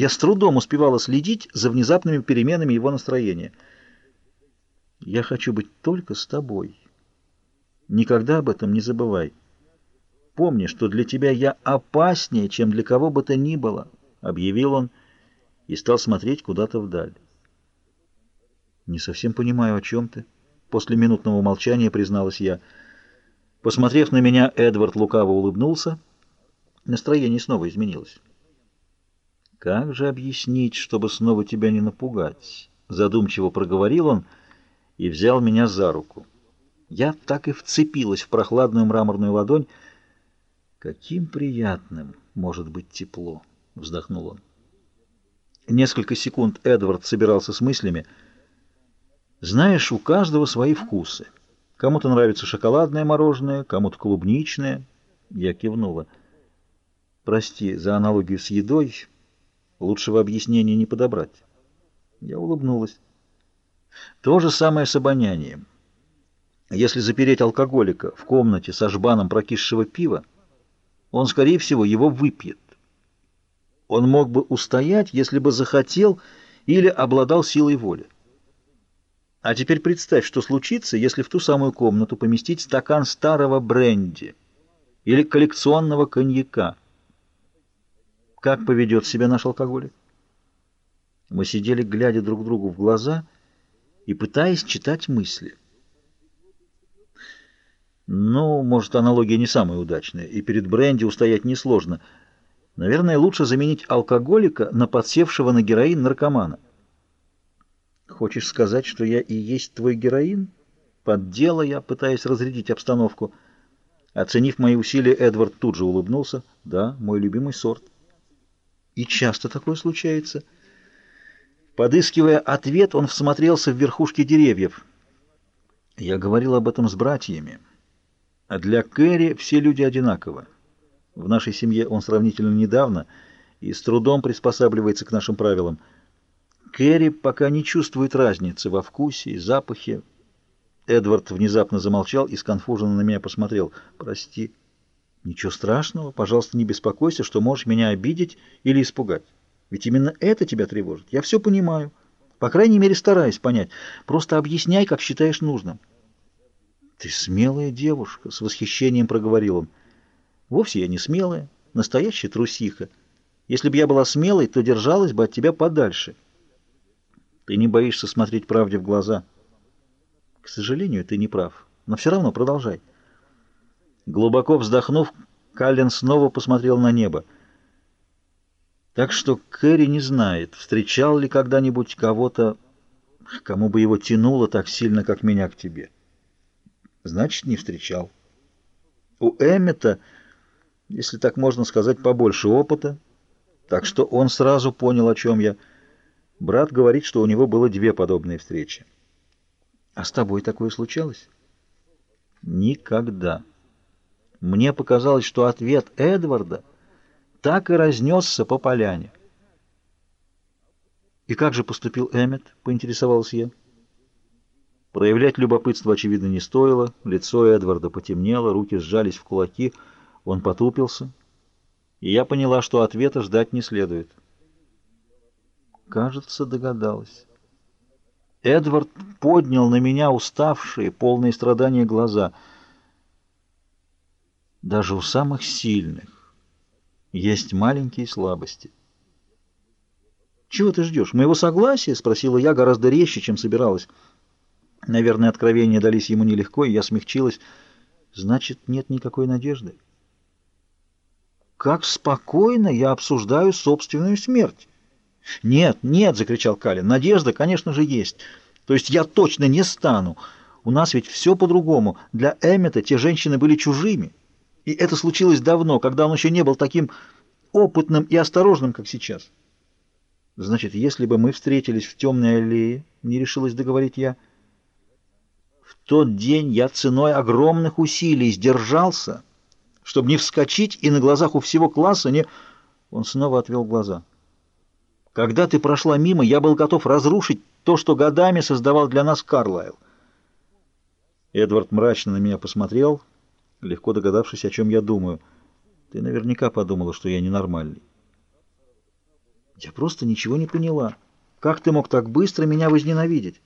Я с трудом успевала следить за внезапными переменами его настроения. «Я хочу быть только с тобой. Никогда об этом не забывай. Помни, что для тебя я опаснее, чем для кого бы то ни было», — объявил он и стал смотреть куда-то вдаль. «Не совсем понимаю, о чем ты», — после минутного молчания призналась я. Посмотрев на меня, Эдвард лукаво улыбнулся. Настроение снова изменилось. «Как же объяснить, чтобы снова тебя не напугать?» Задумчиво проговорил он и взял меня за руку. Я так и вцепилась в прохладную мраморную ладонь. «Каким приятным может быть тепло!» — вздохнул он. Несколько секунд Эдвард собирался с мыслями. «Знаешь, у каждого свои вкусы. Кому-то нравится шоколадное мороженое, кому-то клубничное». Я кивнула. «Прости за аналогию с едой». Лучшего объяснения не подобрать. Я улыбнулась. То же самое с обонянием. Если запереть алкоголика в комнате со жбаном прокисшего пива, он, скорее всего, его выпьет. Он мог бы устоять, если бы захотел или обладал силой воли. А теперь представь, что случится, если в ту самую комнату поместить стакан старого бренди или коллекционного коньяка. Как поведет себя наш алкоголик? Мы сидели, глядя друг другу в глаза и пытаясь читать мысли. Ну, может, аналогия не самая удачная, и перед бренди устоять несложно. Наверное, лучше заменить алкоголика на подсевшего на героин наркомана. Хочешь сказать, что я и есть твой героин? Поддела я, пытаясь разрядить обстановку. Оценив мои усилия, Эдвард тут же улыбнулся. Да, мой любимый сорт. И часто такое случается. Подыскивая ответ, он всмотрелся в верхушки деревьев. Я говорил об этом с братьями. А для Кэрри все люди одинаковы. В нашей семье он сравнительно недавно и с трудом приспосабливается к нашим правилам. Кэрри пока не чувствует разницы во вкусе и запахе. Эдвард внезапно замолчал и сконфуженно на меня посмотрел. «Прости». Ничего страшного, пожалуйста, не беспокойся, что можешь меня обидеть или испугать. Ведь именно это тебя тревожит. Я все понимаю. По крайней мере, стараюсь понять. Просто объясняй, как считаешь нужным. Ты смелая девушка, с восхищением проговорил он. Вовсе я не смелая, настоящая трусиха. Если бы я была смелой, то держалась бы от тебя подальше. Ты не боишься смотреть правде в глаза. К сожалению, ты не прав. Но все равно продолжай. Глубоко вздохнув, Каллен снова посмотрел на небо. Так что Кэрри не знает, встречал ли когда-нибудь кого-то, кому бы его тянуло так сильно, как меня к тебе. Значит, не встречал. У Эммета, если так можно сказать, побольше опыта, так что он сразу понял, о чем я. Брат говорит, что у него было две подобные встречи. А с тобой такое случалось? Никогда. Мне показалось, что ответ Эдварда так и разнесся по поляне. «И как же поступил Эммет?» — поинтересовался я. Проявлять любопытство, очевидно, не стоило. Лицо Эдварда потемнело, руки сжались в кулаки, он потупился, и я поняла, что ответа ждать не следует. Кажется, догадалась. Эдвард поднял на меня уставшие, полные страдания глаза — даже у самых сильных есть маленькие слабости. «Чего ты ждешь? Моего согласия?» — спросила я гораздо резче, чем собиралась. Наверное, откровения дались ему нелегко, и я смягчилась. «Значит, нет никакой надежды?» «Как спокойно я обсуждаю собственную смерть!» «Нет, нет!» — закричал Калин. «Надежда, конечно же, есть. То есть я точно не стану. У нас ведь все по-другому. Для Эммета те женщины были чужими». И это случилось давно, когда он еще не был таким опытным и осторожным, как сейчас. Значит, если бы мы встретились в темной аллее, не решилась договорить я, в тот день я ценой огромных усилий сдержался, чтобы не вскочить и на глазах у всего класса не... Он снова отвел глаза. Когда ты прошла мимо, я был готов разрушить то, что годами создавал для нас Карлайл. Эдвард мрачно на меня посмотрел, легко догадавшись, о чем я думаю. Ты наверняка подумала, что я ненормальный. Я просто ничего не поняла. Как ты мог так быстро меня возненавидеть?